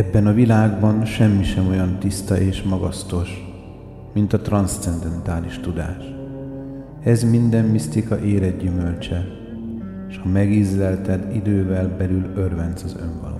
Ebben a világban semmi sem olyan tiszta és magasztos, mint a transzcendentális tudás. Ez minden misztika érett gyümölcse, és ha megízlelted, idővel belül örvenc az önvalónak.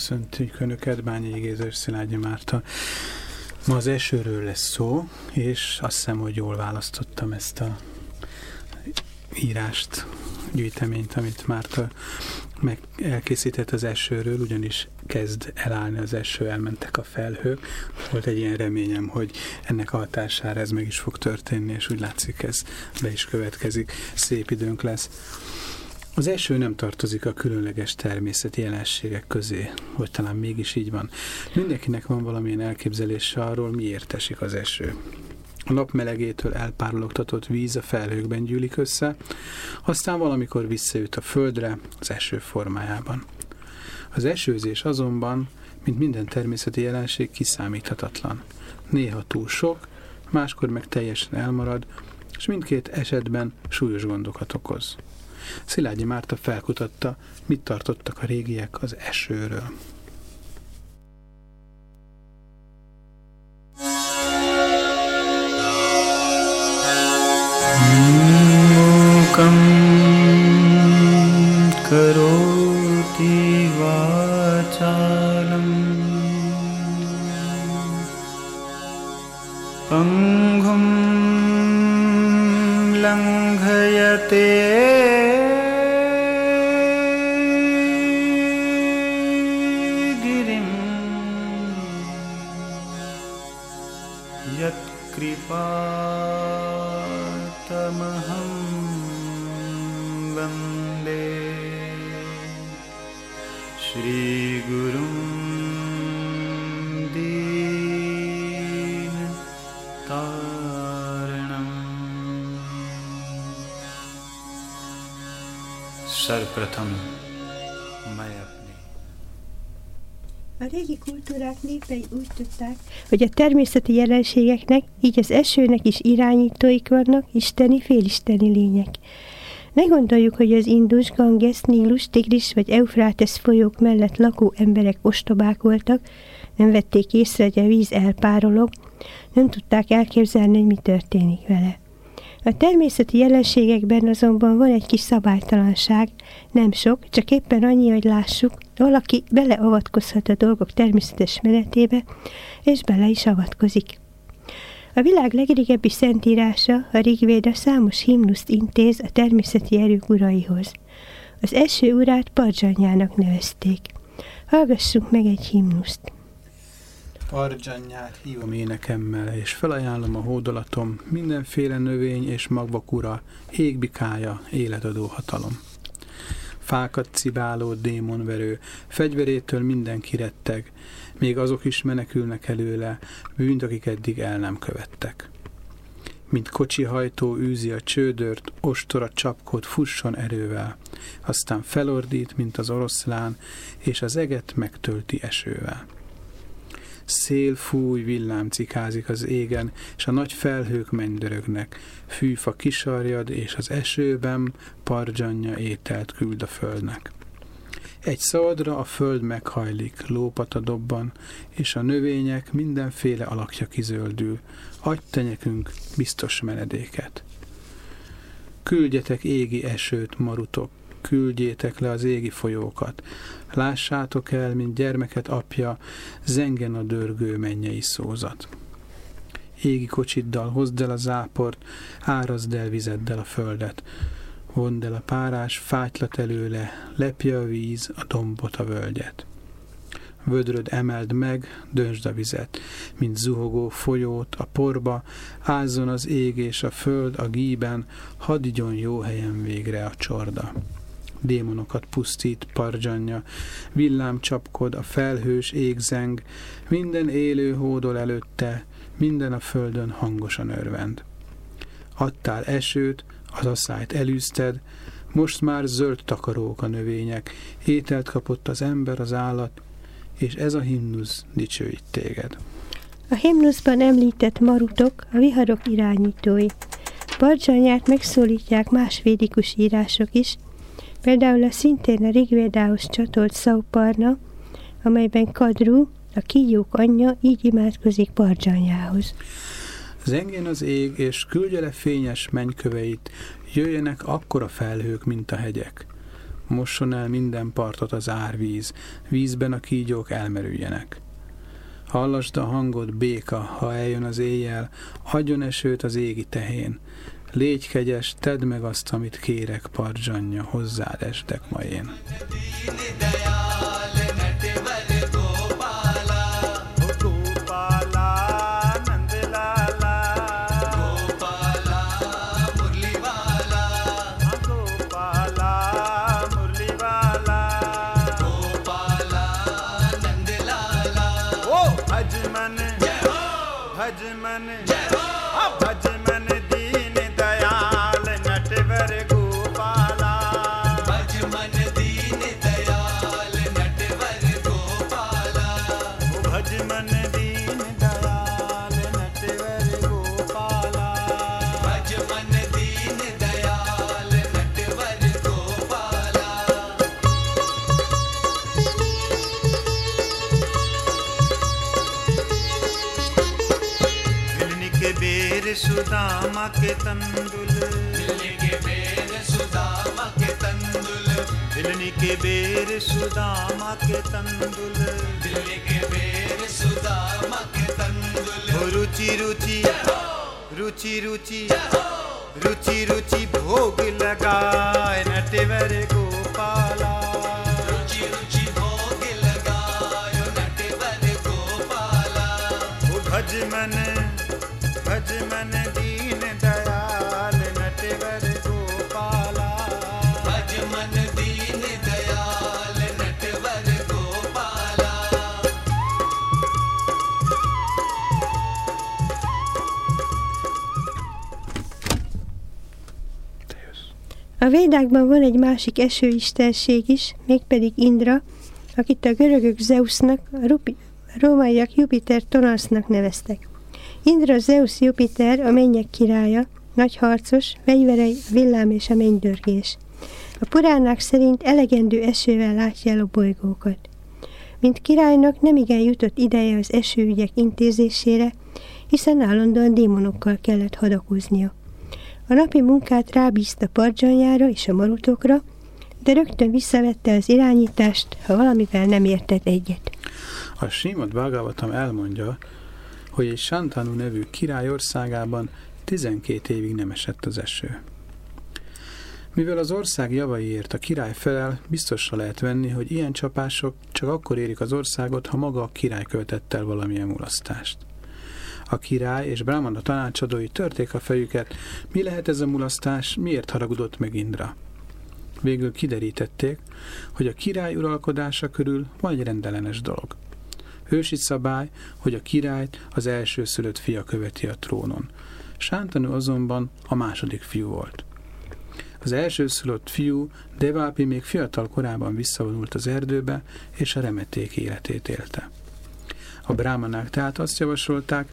Köszöntjük Önöket, Bányi Géza és Szilágyi Márta. Ma az esőről lesz szó, és azt hiszem, hogy jól választottam ezt a írást, gyűjteményt, amit Márta meg elkészített az esőről, ugyanis kezd elállni az eső, elmentek a felhők. Volt egy ilyen reményem, hogy ennek a hatására ez meg is fog történni, és úgy látszik ez be is következik. Szép időnk lesz. Az eső nem tartozik a különleges természeti jelenségek közé, vagy talán mégis így van. Mindenkinek van valamilyen elképzelése arról, miért esik az eső. A nap melegétől elpárologtatott víz a felhőkben gyűlik össze, aztán valamikor visszajut a földre az eső formájában. Az esőzés azonban, mint minden természeti jelenség, kiszámíthatatlan. Néha túl sok, máskor meg teljesen elmarad, és mindkét esetben súlyos gondokat okoz. Szilágyi Márta felkutatta, mit tartottak a régiek az esőről. Mukam népei úgy tudták, hogy a természeti jelenségeknek, így az esőnek is irányítóik vannak, isteni, félisteni lények. Ne gondoljuk, hogy az Indus, Ganges, Nílus, Tigris vagy Eufrátesz folyók mellett lakó emberek ostobák voltak, nem vették észre, hogy a víz elpárolog, nem tudták elképzelni, hogy mi történik vele. A természeti jelenségekben azonban van egy kis szabálytalanság, nem sok, csak éppen annyi, hogy lássuk, valaki beleavatkozhat a dolgok természetes menetébe, és bele is avatkozik. A világ legrégebbi szentírása, a Rigvéda számos himnuszt intéz a természeti erők uraihoz. Az első urát Pardzsanyának nevezték. Hallgassunk meg egy himnuszt. Ardzsanyát hívom énekemmel, és felajánlom a hódolatom, mindenféle növény és magvakura, égbikája, életadó hatalom. Fákat cibáló démonverő, fegyverétől mindenki retteg, még azok is menekülnek előle, bűnt, akik eddig el nem követtek. Mint kocsihajtó űzi a csődört, ostora csapkod fusson erővel, aztán felordít, mint az oroszlán, és az eget megtölti esővel. Szél fúj, villám cikázik az égen, és a nagy felhők mennydörögnek. Fűfa kisarjad, és az esőben pardzsanya ételt küld a földnek. Egy szabadra a föld meghajlik, lópata dobban, és a növények mindenféle alakja kizöldül. Adj te nekünk biztos menedéket. Küldjetek égi esőt, marutok, küldjétek le az égi folyókat. Lássátok el, mint gyermeket apja, zengen a dörgő mennyei szózat. Égi kocsiddal hozd el a záport, árazd el vizeddel a földet. Vond el a párás fátylat előle, lepje a víz a dombot a völgyet. Vödröd emeld meg, döntsd a vizet, mint zuhogó folyót a porba, ázzon az ég és a föld a gíben, hadd jó helyen végre a csorda démonokat pusztít parzsanya, villám csapkod, a felhős égzeng, minden élő hódol előtte, minden a földön hangosan örvend. Adtál esőt, az asszályt elűzted, most már zöld takarók a növények, ételt kapott az ember, az állat, és ez a himnusz dicsőít téged. A himnuszban említett marutok a viharok irányítói. Barcsanyát megszólítják más védikus írások is, például a szintén a Rigvédához csatolt Szauparna, amelyben Kadru, a kígyók anyja így imádkozik Barcsanyához. Zengjen az ég, és küldje le fényes mennyköveit, jöjjenek akkora felhők, mint a hegyek. Mosson el minden partot az árvíz, vízben a kígyók elmerüljenek. Hallasd a hangod, béka, ha eljön az éjjel, adjon esőt az égi tehén. Légy kegyes, tedd meg azt, amit kérek, parzsanya, hozzád estek ma én. Sudama के तंदुल। दिलनी के बेर सुदामा के तंदुल। रुचि रुचि रुचि रुचि रुचि रुचि भोग लगाए नटवर गोपाला। रुचि रुचि भोग नटवर गोपाला भज मन védákban van egy másik esőistenség is, mégpedig Indra, akit a görögök Zeusnak, a, rupi, a rómaiak Jupiter Tonalsznak neveztek. Indra Zeus Jupiter, a mennyek királya, nagy harcos, fegyverei a villám és a mennydörgés. A puránák szerint elegendő esővel látja el a bolygókat. Mint királynak nem igen jutott ideje az esőügyek intézésére, hiszen állandóan démonokkal kellett hadakoznia. A napi munkát rábízta pardzsanyára és a marutokra, de rögtön visszavette az irányítást, ha valamivel nem értett egyet. A Simad Bhagavatam elmondja, hogy egy Santanu nevű király országában 12 évig nem esett az eső. Mivel az ország javaiért a király felel, biztosra lehet venni, hogy ilyen csapások csak akkor érik az országot, ha maga a király követett el valamilyen mulasztást. A király és Brahmana tanácsadói törték a fejüket, mi lehet ez a mulasztás, miért haragudott meg Indra. Végül kiderítették, hogy a király uralkodása körül van egy rendellenes dolog. Ősi szabály, hogy a királyt az első szülött fia követi a trónon. Sántanu azonban a második fiú volt. Az első szülött fiú, Devápi még fiatal korában visszavonult az erdőbe, és a remeték életét élte. A brámanák tehát azt javasolták,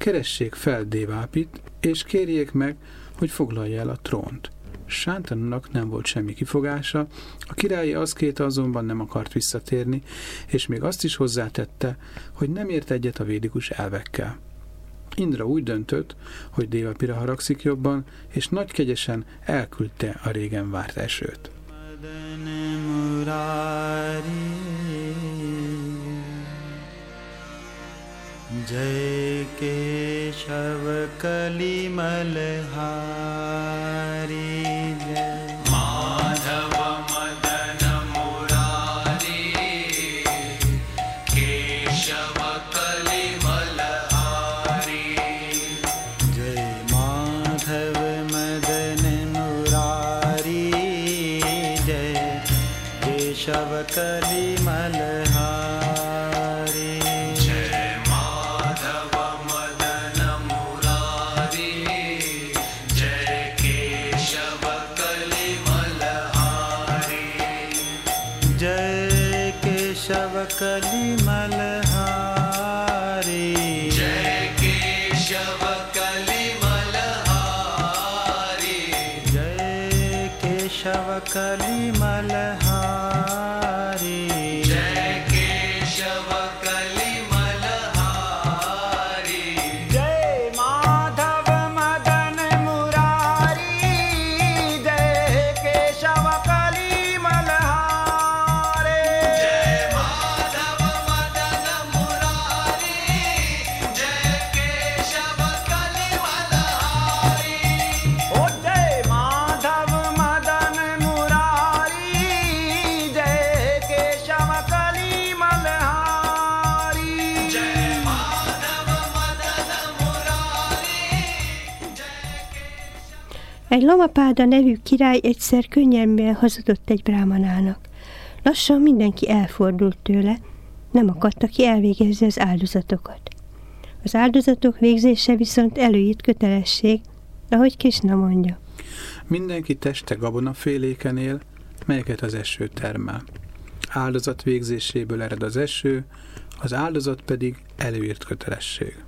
keressék fel Devápit, és kérjék meg, hogy foglalja el a trónt. Sántanunak nem volt semmi kifogása, a királyi azkéta azonban nem akart visszatérni, és még azt is hozzátette, hogy nem ért egyet a védikus elvekkel. Indra úgy döntött, hogy Dévapira haragszik jobban, és nagy kegyesen elküldte a régen várt esőt. जय केशव कलिमल हारी जय। माधव मदन मुरारी केशव कलिमलहारी जय माधव मदन मुरारी जय। केशव कलिमल Lamapáda nevű király egyszer könnyelműen hazudott egy brámanának. Lassan mindenki elfordult tőle, nem akadta ki elvégezni az áldozatokat. Az áldozatok végzése viszont előírt kötelesség, ahogy Kisna mondja. Mindenki teste gabonaféléken él, melyeket az eső termel. Áldozat végzéséből ered az eső, az áldozat pedig előírt kötelesség.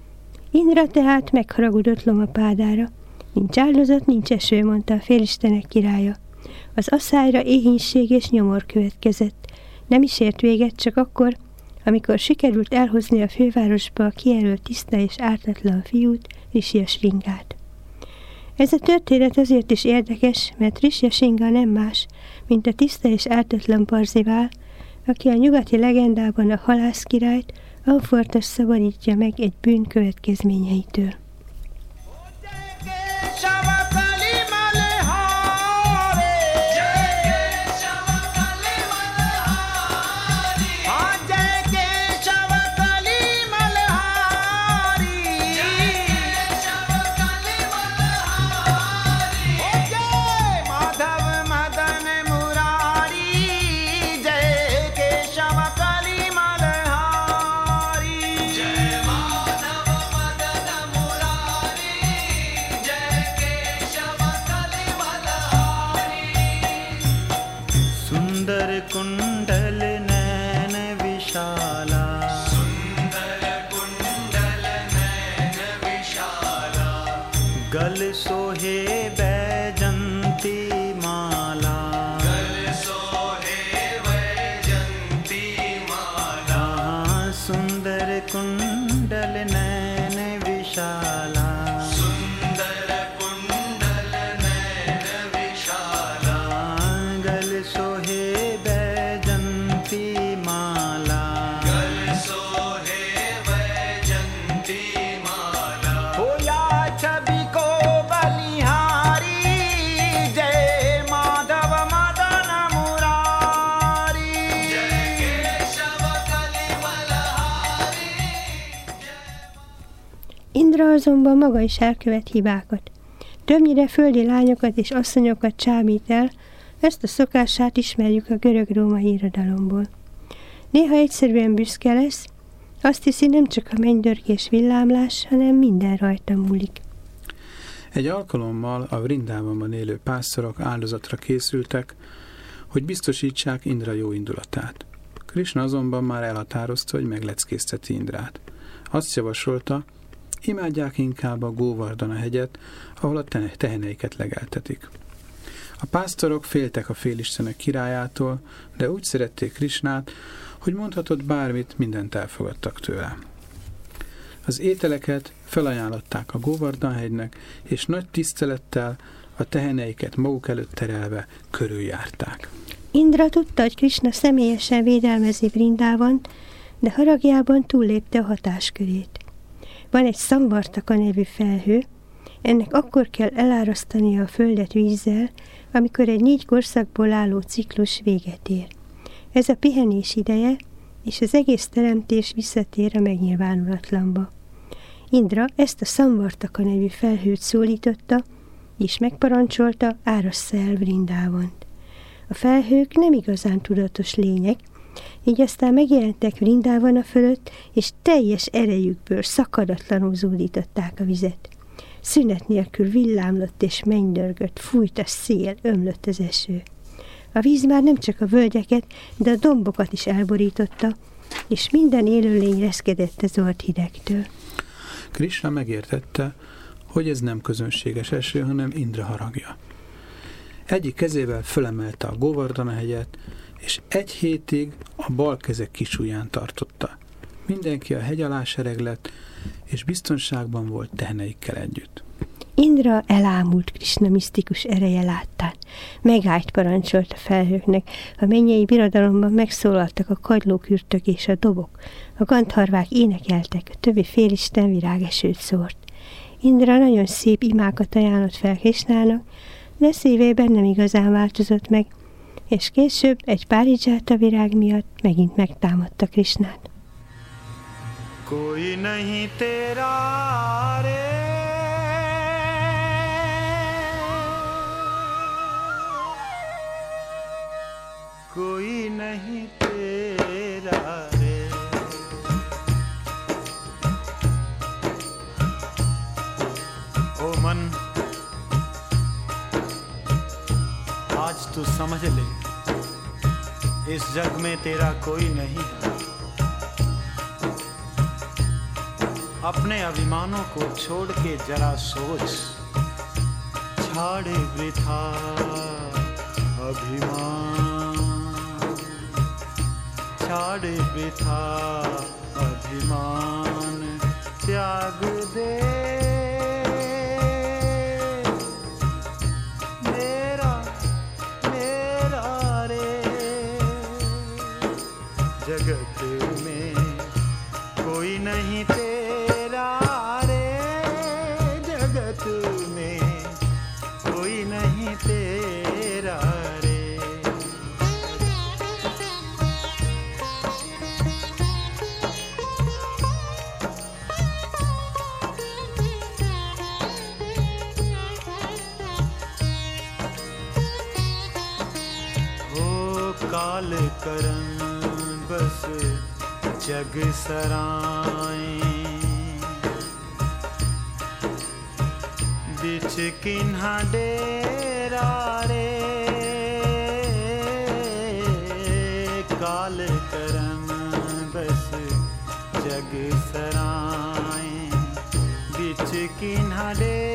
Indra tehát megharagudott Lomapádára. Nincs áldozat, nincs eső, mondta a félistenek királya. Az asszályra éhínség és nyomor következett. Nem is ért véget, csak akkor, amikor sikerült elhozni a fővárosba a kijelölt tiszta és ártatlan fiút, Risia Sringát. Ez a történet azért is érdekes, mert Risia Sringa nem más, mint a tiszta és ártatlan Parzivál, aki a nyugati legendában a halászkirályt, Amfortas szabadítja meg egy bűn következményeitől. Azonban maga is elkövet hibákat. Többnyire földi lányokat és asszonyokat csábít el, ezt a szokását ismerjük a görög-római irodalomból. Néha egyszerűen büszke lesz, azt hiszi nem csak a mennydörgés villámlás, hanem minden rajta múlik. Egy alkalommal a Vrindávamban élő pásztorok áldozatra készültek, hogy biztosítsák Indra jó indulatát. Krishna azonban már elhatározta, hogy megleckészteti Indrát. Azt javasolta, imádják inkább a Góvardana hegyet, ahol a teheneiket legeltetik. A pásztorok féltek a félistenek királyától, de úgy szerették Krisnát, hogy mondhatott bármit, mindent elfogadtak tőle. Az ételeket felajánlották a Govardhan-hegynek, és nagy tisztelettel a teheneiket maguk előtt terelve körüljárták. Indra tudta, hogy Krishna személyesen védelmezi Vrindában, de haragjában túllépte a hatáskörét. Van egy Szambartaka nevű felhő, ennek akkor kell elárasztania a földet vízzel, amikor egy négy korszakból álló ciklus véget ér. Ez a pihenés ideje, és az egész teremtés visszatér a megnyilvánulatlanba. Indra ezt a Szamvartaka nevű felhőt szólította, és megparancsolta, árassza el Vrindávont. A felhők nem igazán tudatos lények, így aztán megjelentek Vrindában a fölött, és teljes erejükből szakadatlanul zúdították a vizet. Szünet nélkül villámlott és mennydörgött, fújt a szél, ömlött az eső. A víz már nem csak a völgyeket, de a dombokat is elborította, és minden élőlény reszkedett az ort hidegtől. Krishna megértette, hogy ez nem közönséges eső, hanem Indra haragja. Egyik kezével fölemelte a Govardhana hegyet, és egy hétig a bal keze kisujján tartotta. Mindenki a hegy alá sereglett, és biztonságban volt teheneikkel együtt. Indra elámult Krishna misztikus ereje láttán. Megállt parancsolt a felhőknek. A mennyei birodalomban megszólaltak a kagylókürtök és a dobok. A gandharvák énekeltek, a többi félisten virágesőt szórt. Indra nagyon szép imákat ajánlott fel Krishnának, de szívében nem igazán változott meg, és később egy párizsáta virág miatt megint megtámadta Krishnát. कोई नहीं तेरा रे कोई नहीं तेरा रे ओ मन आज तू समझ ले इस जग में तेरा कोई नहीं है। अपने अभिमानों को छोड़ के जरा सोच। छाड़े वृथा अभिमान। छाड़े वृथा अभिमान। त्याग दे। ਜਗ ਸਰਾਏ। ਵਿੱਚ ਕਿਨਹਾ ਡੇਰਾ ਰੇ ਕਾਲ ਕਰਮ ਬਸ ਜਗ ਸਰਾਏ। ਵਿੱਚ ਕਿਨਹਾ ਡੇਰਾ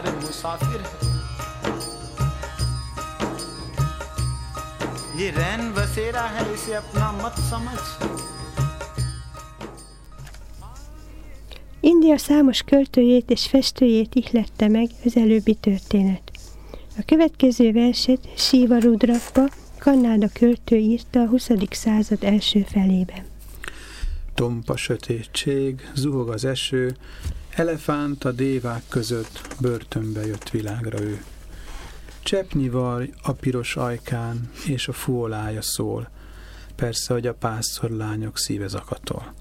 में तो सारे मुसाफिर हैं ये रैन बसेरा है इसे अपना मत समझ India számos költőjét és festőjét ihlette meg az előbbi történet. A következő verset Siva Rudrappa, Kannáda költő írta a 20. század első felében. Tompa sötétség, zuhog az eső, elefánt a dévák között, börtönbe jött világra ő. Cseppnyi vaj a piros ajkán, és a fuolája szól, persze, hogy a pásztorlányok szíve zakatol.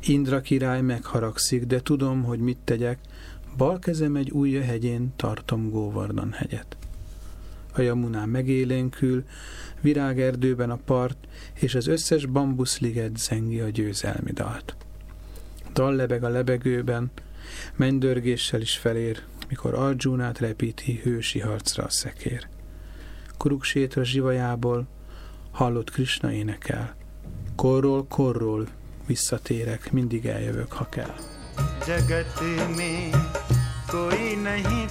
Indra király megharagszik, de tudom, hogy mit tegyek, Bal kezem egy új hegyén tartom Góvardan hegyet. A Jamunán megélénkül, virágerdőben a part, és az összes bambuszliget zengi a győzelmi dalt. Dal lebeg a lebegőben, mennydörgéssel is felér, mikor Arjunát repíti hősi harcra a szekér. Kuruksétra zsivajából hallott Krishna énekel. Korról, korról visszatérek, mindig eljövök, ha kell. Jagat me koi nahi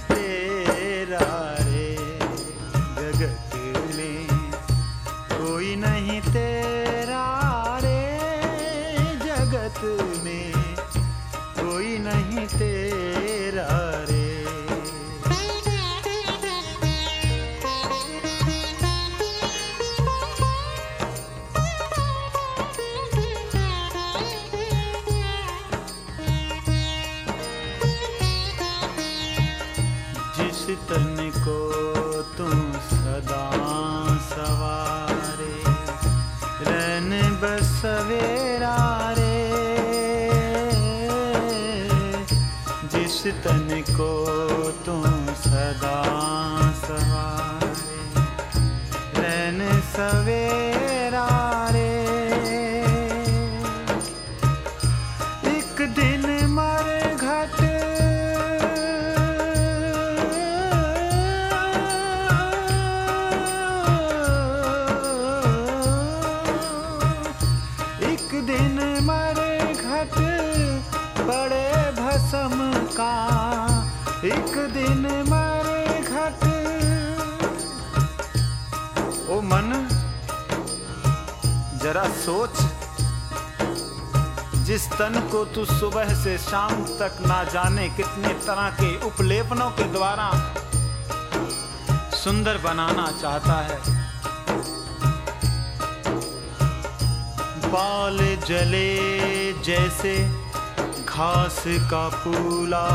सोच। जिस तन को तू सुबह से शाम तक ना जाने, कितने तरह के उपलेपनों के द्वारा सुंदर बनाना चाहता है। बाल जले जैसे घास का पूला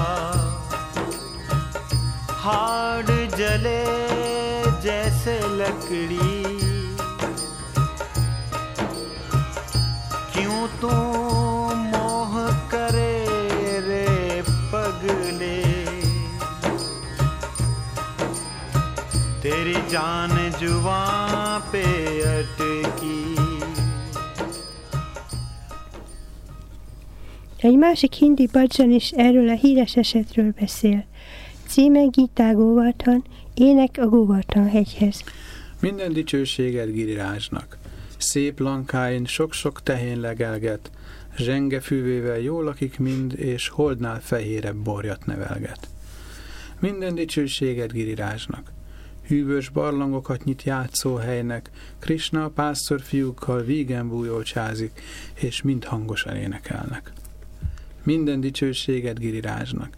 हाड़ जले जैसे लकड़ी। तू मोह करे रे पगले तेरी जान जुआ पे अटकी Egy másik hindi badzsan is erről a híres esetről beszél. Címe Gita Govardhan, ének a Govardhan hegyhez. Minden dicsőséget Girirázsnak. Szép lankáin sok-sok tehén legelget, zsenge fűvével jól lakik mind, és holdnál fehérebb borjat nevelget. Minden dicsőséget Girirázsnak. Hűvös barlangokat nyit játszóhelynek, Krishna pásztor fiúkkal vígen bújolcsázik, és mind hangosan énekelnek. Minden dicsőséget Girirázsnak.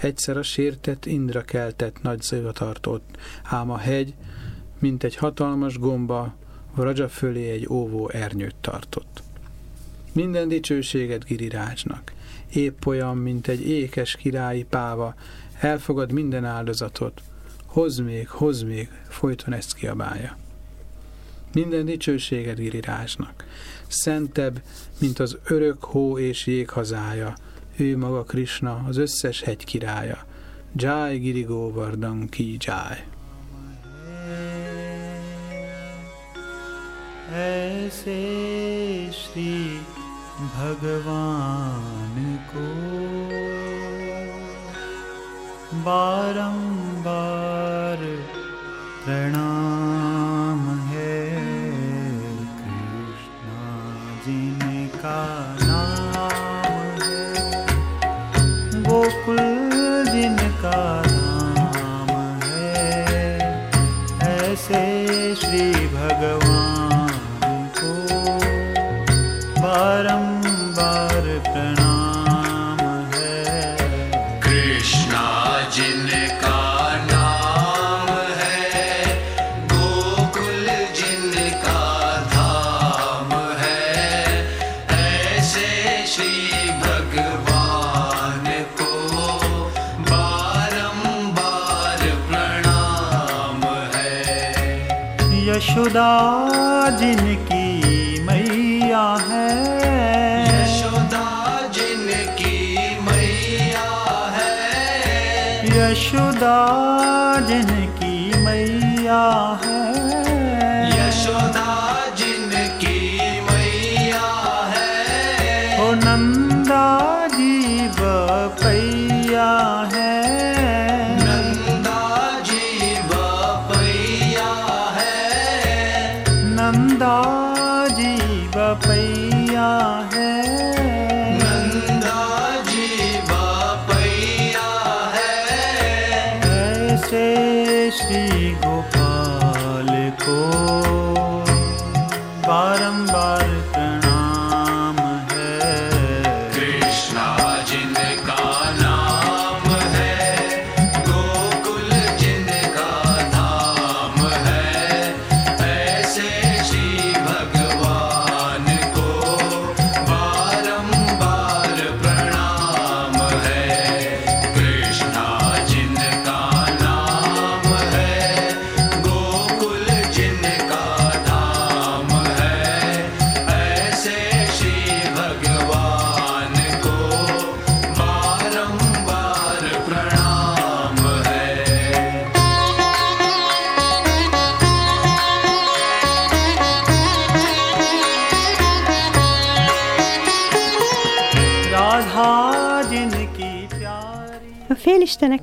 Egyszer a sértett Indra keltett nagy zövatartott, ám a hegy, mint egy hatalmas gomba, Vraja fölé egy óvó ernyőt tartott. Minden dicsőséget Girirázsnak. Épp olyan, mint egy ékes királyi páva, elfogad minden áldozatot. Hozz még, hozz még, folyton ezt kiabálja. Minden dicsőséget Girirázsnak. Szentebb, mint az örök hó és jég hazája, ő maga Krishna, az összes hegy királya. Jai Giri Govardhan ki Jai. ऐसे श्री भगवान को बारंबार प्रणाम है कृष्णा जिनका नाम है। गोकुल जिनका नाम है। ऐसे श्री भगवान यशोदा जिनकी मैया है। यशोदा जिनकी मैया है। यशोदा जिनकी मैया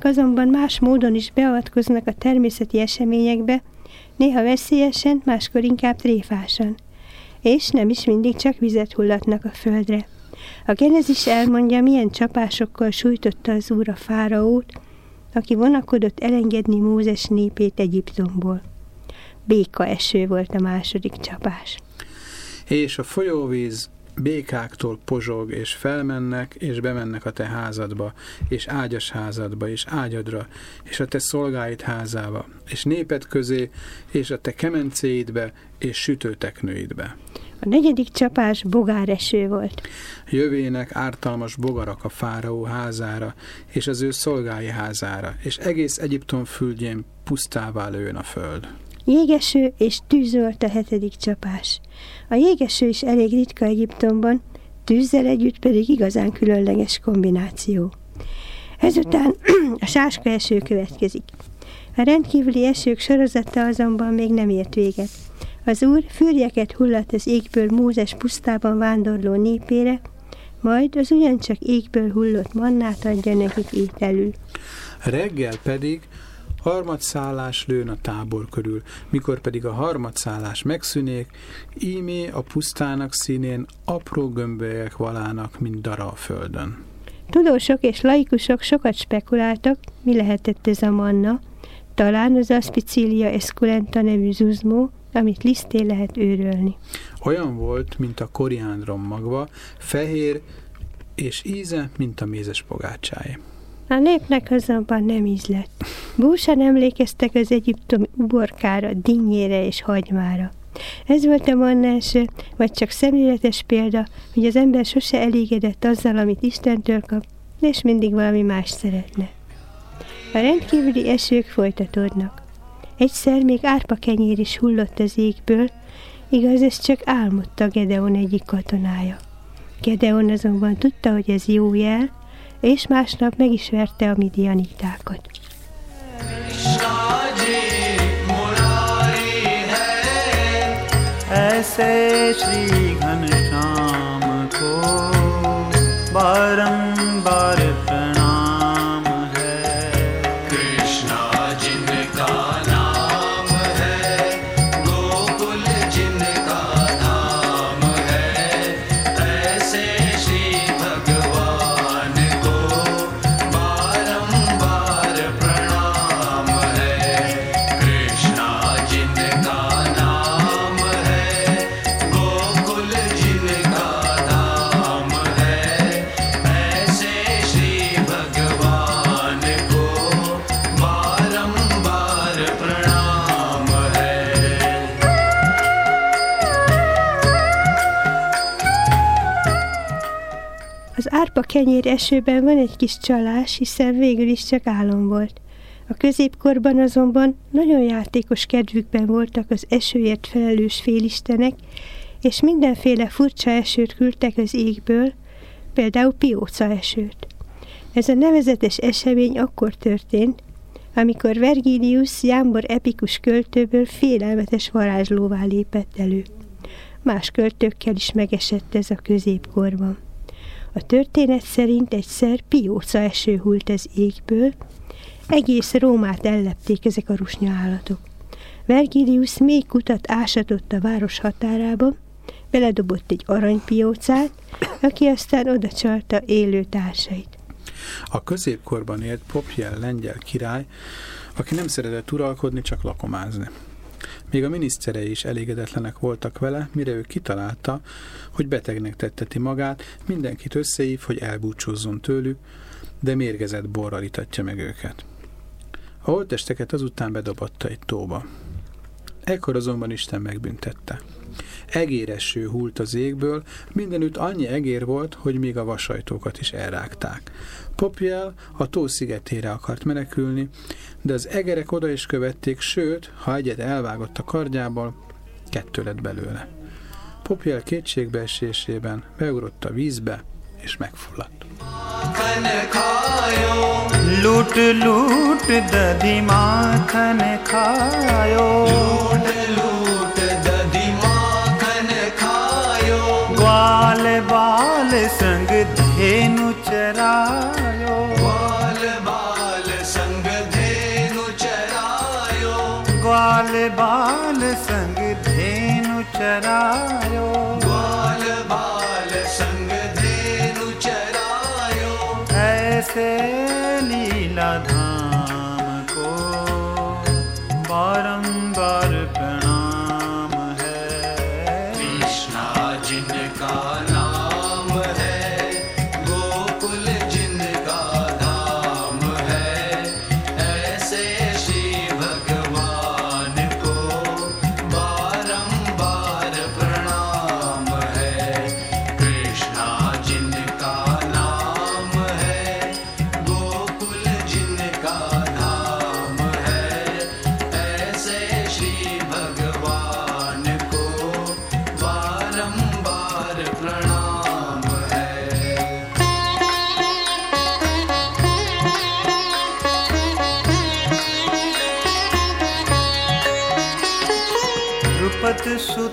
félistenek azonban más módon is beavatkoznak a természeti eseményekbe, néha veszélyesen, máskor inkább tréfásan. És nem is mindig csak vizet hullatnak a földre. A Genezis elmondja, milyen csapásokkal sújtotta az úr a fáraót, aki vonakodott elengedni Mózes népét Egyiptomból. Béka eső volt a második csapás. És a folyóvíz békáktól pozsog, és felmennek, és bemennek a te házadba, és ágyas házadba, és ágyadra, és a te szolgáid házába, és néped közé, és a te kemencéidbe, és sütőteknőidbe. A negyedik csapás bogáreső volt. Jövének ártalmas bogarak a fáraó házára, és az ő szolgái házára, és egész Egyiptom földjén pusztává lőn a föld. Jégeső és tűz volt a hetedik csapás. A jégeső is elég ritka Egyiptomban, tűzzel együtt pedig igazán különleges kombináció. Ezután a sáska eső következik. A rendkívüli esők sorozata azonban még nem ért véget. Az úr fürjeket hullat az égből Mózes pusztában vándorló népére, majd az ugyancsak égből hullott mannát adja nekik ételül. Reggel pedig harmadszállás lőn a tábor körül, mikor pedig a harmadszállás megszűnék, ímé a pusztának színén apró gömbölyek valának, mint dara a földön. Tudósok és laikusok sokat spekuláltak, mi lehetett ez a manna, talán az Aspicilia esculenta nevű zuzmó, amit lisztén lehet őrölni. Olyan volt, mint a koriándrom magva, fehér, és íze, mint a mézes pogácsáé. A népnek azonban nem ízlett. Búsan emlékeztek az egyiptomi uborkára, dinnyére és hagymára. Ez volt a manna első, vagy csak szemléletes példa, hogy az ember sose elégedett azzal, amit Istentől kap, és mindig valami más szeretne. A rendkívüli esők folytatódnak. Egyszer még árpa kenyér is hullott az égből, igaz, ez csak álmodta Gedeon egyik katonája. Gedeon azonban tudta, hogy ez jó jel, és másnap meg is verte a midianitákat. जी मुरारी है ऐसे श्री घनश्याम को बारंबार Az árpa kenyér esőben van egy kis csalás, hiszen végül is csak álom volt. A középkorban azonban nagyon játékos kedvükben voltak az esőért felelős félistenek, és mindenféle furcsa esőt küldtek az égből, például pióca esőt. Ez a nevezetes esemény akkor történt, amikor Vergilius jámbor epikus költőből félelmetes varázslóvá lépett elő. Más költőkkel is megesett ez a középkorban. A történet szerint egyszer pióca eső hult az égből, egész Rómát ellepték ezek a rusnya állatok. Vergilius még kutat ásatott a város határába, beledobott egy aranypiócát, aki aztán odacsalta élő társait. A középkorban élt Popjel lengyel király, aki nem szeretett uralkodni, csak lakomázni. Még a miniszterei is elégedetlenek voltak vele, mire ő kitalálta, hogy betegnek tetteti magát, mindenkit összehív, hogy elbúcsúzzon tőlük, de mérgezett borral itatja meg őket. A holtesteket azután bedobatta egy tóba. Ekkor azonban Isten megbüntette. Egéreső hult az égből, mindenütt annyi egér volt, hogy még a vasajtókat is elrágták. Popjel a tó szigetére akart menekülni, de az egerek oda is követték, sőt, ha egyet elvágott a kardjából, kettő lett belőle. Popjel kétségbeesésében beugrott a vízbe, és megfulladt. लूट लूट दधी माखन खायो लूट लूट दधी माखन खायो ग्वाल बाल संग धेनु चरायो बाल संग धेनु चरायो। बाल बाल संग धेनु चरायो। ऐसे लीला धाम को बारंबार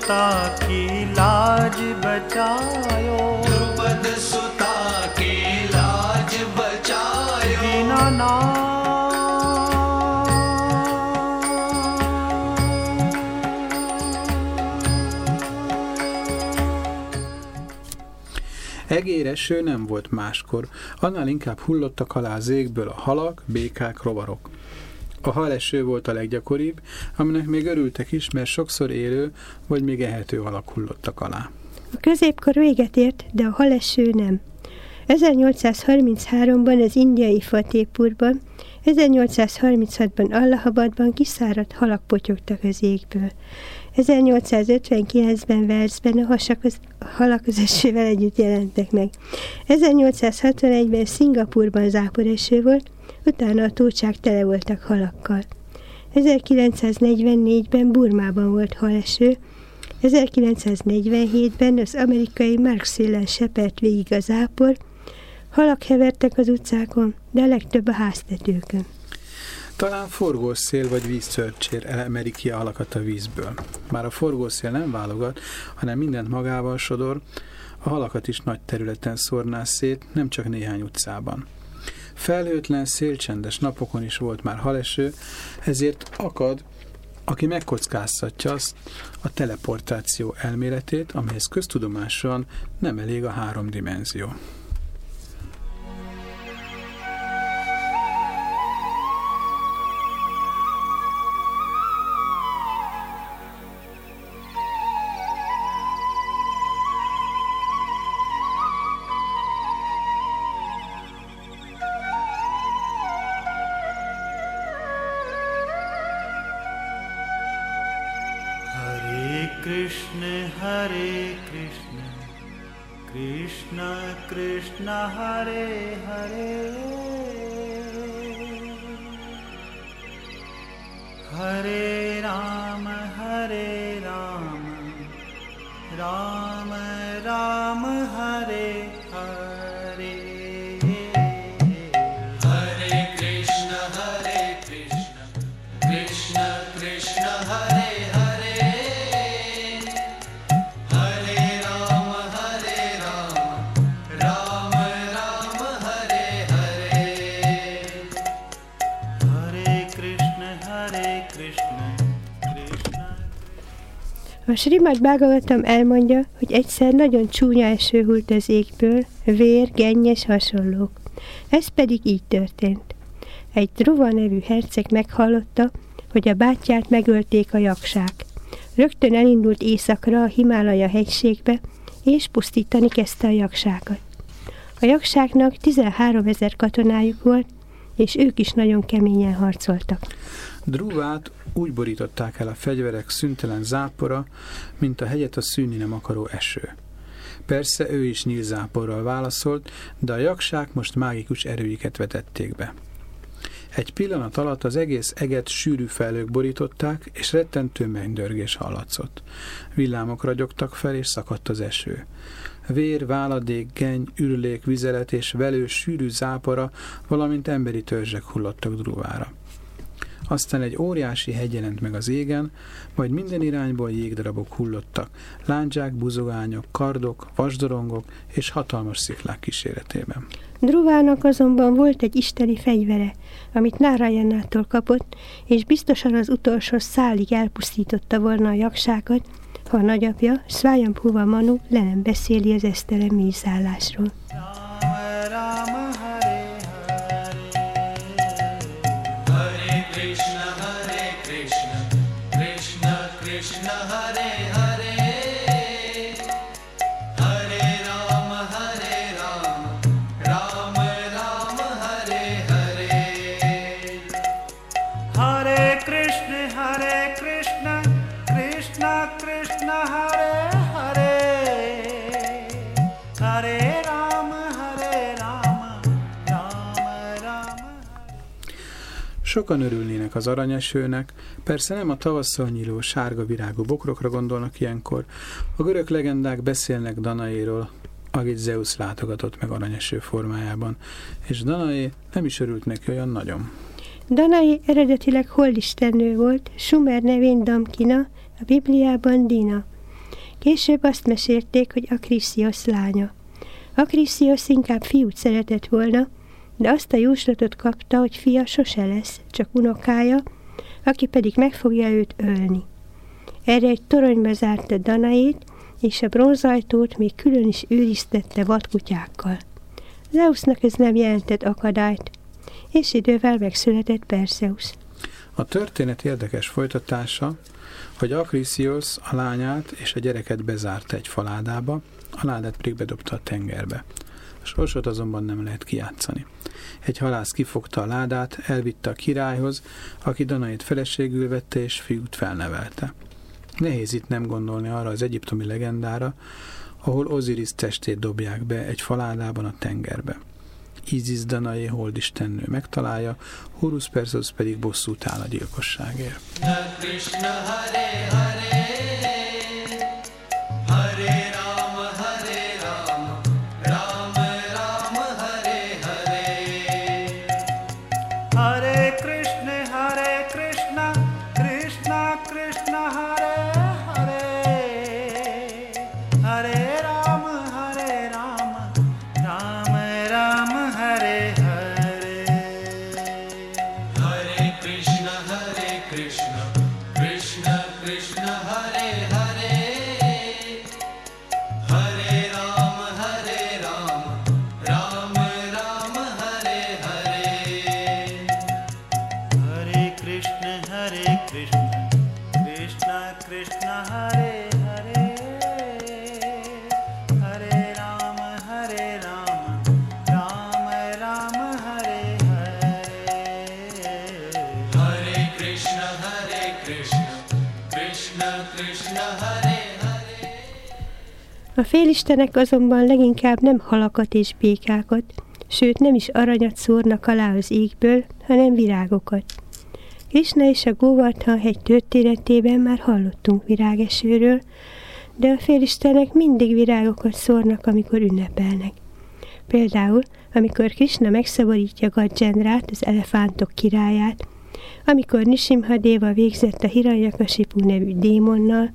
सुता की लाज बचायो द्रुपद सुता की लाज बचायो दीना Egéreső nem volt máskor, annál inkább hullottak alá az égből a halak, békák, rovarok. A haleső volt a leggyakoribb, aminek még örültek is, mert sokszor élő vagy még ehető halak hullottak alá. A középkor véget ért, de a haleső nem. 1833-ban az indiai Fatépurban, 1836-ban Allahabadban kiszáradt halak potyogtak az égből. 1859-ben Velszben a, hasak az, halak az esővel együtt jelentek meg. 1861-ben Szingapurban záporeső volt, utána a tócsák tele voltak halakkal. 1944-ben Burmában volt haleső, 1947-ben az amerikai Mark Szillen sepert végig a zápor, halak hevertek az utcákon, de a legtöbb a háztetőkön. Talán forgószél vagy vízszörcsér emeri ki a halakat a vízből. Már a forgószél nem válogat, hanem mindent magával sodor, a halakat is nagy területen szórná szét, nem csak néhány utcában. Felhőtlen, szélcsendes napokon is volt már haleső, ezért akad, aki megkockáztatja azt a teleportáció elméletét, amihez köztudomásan nem elég a három dimenzió. A Srimad Bhagavatam elmondja, hogy egyszer nagyon csúnya eső hult az égből, vér, gennyes hasonlók. Ez pedig így történt. Egy Druva nevű herceg meghallotta, hogy a bátyját megölték a jaksák. Rögtön elindult északra a Himálaja hegységbe, és pusztítani kezdte a jaksákat. A jaksáknak 13 ezer katonájuk volt, és ők is nagyon keményen harcoltak. Druvát úgy borították el a fegyverek szüntelen zápora, mint a hegyet a szűni nem akaró eső. Persze ő is nyílzáporral válaszolt, de a jaksák most mágikus erőiket vetették be. Egy pillanat alatt az egész eget sűrű felők borították, és rettentő mennydörgés hallatszott. Villámok ragyogtak fel, és szakadt az eső. Vér, váladék, geny, ürülék, vizelet és velő sűrű zápora, valamint emberi törzsek hullottak druvára. Aztán egy óriási hegy jelent meg az égen, majd minden irányból jégdarabok hullottak, láncsák, buzogányok, kardok, vasdorongok és hatalmas sziklák kíséretében. Druvának azonban volt egy isteni fegyvere, amit Nárajannától kapott, és biztosan az utolsó szálig elpusztította volna a jaksákat, ha a nagyapja, Svájampúva Manu le nem beszéli az esztelen mészállásról. Sokan örülnének az aranyesőnek, persze nem a tavasszal nyíló sárga virágú bokrokra gondolnak ilyenkor. A görög legendák beszélnek Danaéról, akit Zeus látogatott meg aranyeső formájában, és Danaé nem is örült neki olyan nagyon. Danaé eredetileg holdistennő volt, Sumer nevén Damkina, a Bibliában Dina. Később azt mesélték, hogy Akriszios lánya. Akriszios inkább fiút szeretett volna, de azt a jóslatot kapta, hogy fia sose lesz, csak unokája, aki pedig meg fogja őt ölni. Erre egy toronyba zárta Danaét, és a bronzajtót még külön is őriztette vadkutyákkal. Zeusnak ez nem jelentett akadályt, és idővel megszületett Perseus. A történet érdekes folytatása, hogy Akriszios a lányát és a gyereket bezárta egy faládába, a ládát pedig bedobta a tengerbe. Sorsot azonban nem lehet kijátszani. Egy halász kifogta a ládát, elvitte a királyhoz, aki Danait feleségül vette és fiút felnevelte. Nehéz itt nem gondolni arra az egyiptomi legendára, ahol Osiris testét dobják be egy faládában a tengerbe. Isis Danaé holdistennő megtalálja, Horus Perseus pedig bosszút áll a gyilkosságért. A félistenek azonban leginkább nem halakat és békákat, sőt nem is aranyat szórnak alá az égből, hanem virágokat. Krishna és a Góvardhan hegy történetében már hallottunk virágesőről, de a félistenek mindig virágokat szórnak, amikor ünnepelnek. Például, amikor Krishna megszabadítja Gajendrát, az elefántok királyát, amikor Nisimhadéva végzett a Hiranyakasipu nevű démonnal,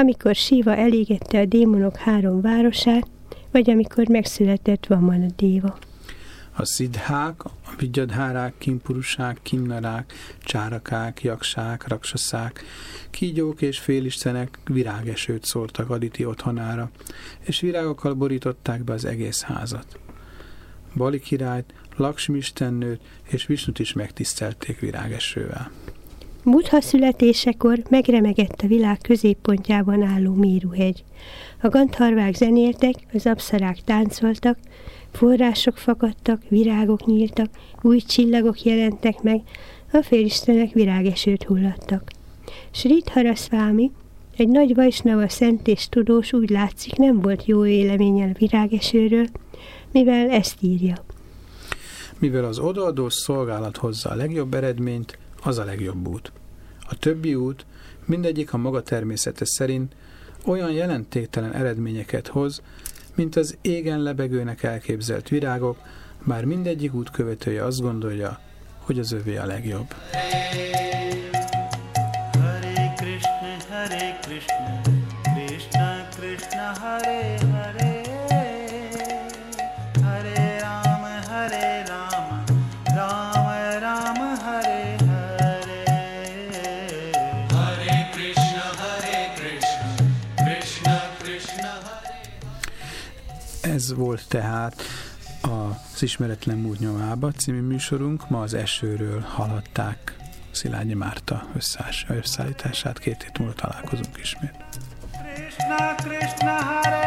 amikor Siva elégette a démonok három városát, vagy amikor megszületett Vamana Déva. A szidhák, a vigyadhárák, kimpurusák, kinnarák, csárakák, jaksák, raksaszák, kígyók és félistenek virágesőt szórtak Aditi otthonára, és virágokkal borították be az egész házat. Bali királyt, Lakshmi istennőt és Visnut is megtisztelték virágesővel. Buddha születésekor megremegett a világ középpontjában álló Méruhegy. A gandharvák zenéltek, az abszarák táncoltak, források fakadtak, virágok nyíltak, új csillagok jelentek meg, a félistenek virágesőt hullattak. Sridhara Swami, egy nagy vajsnava szent és tudós úgy látszik nem volt jó véleményen a virágesőről, mivel ezt írja. Mivel az odaadós szolgálat hozza a legjobb eredményt, az a legjobb út. A többi út, mindegyik a maga természete szerint olyan jelentéktelen eredményeket hoz, mint az égen lebegőnek elképzelt virágok, bár mindegyik út követője azt gondolja, hogy az övé a legjobb. Hare Krishna, Hare Krishna, Krishna Krishna, Hare Hare, Ez volt tehát az Ismeretlen Múlt nyomába című műsorunk. Ma az esőről hallották Szilágyi Márta összeállítását. Két hét múlva találkozunk ismét. Krishna Krishna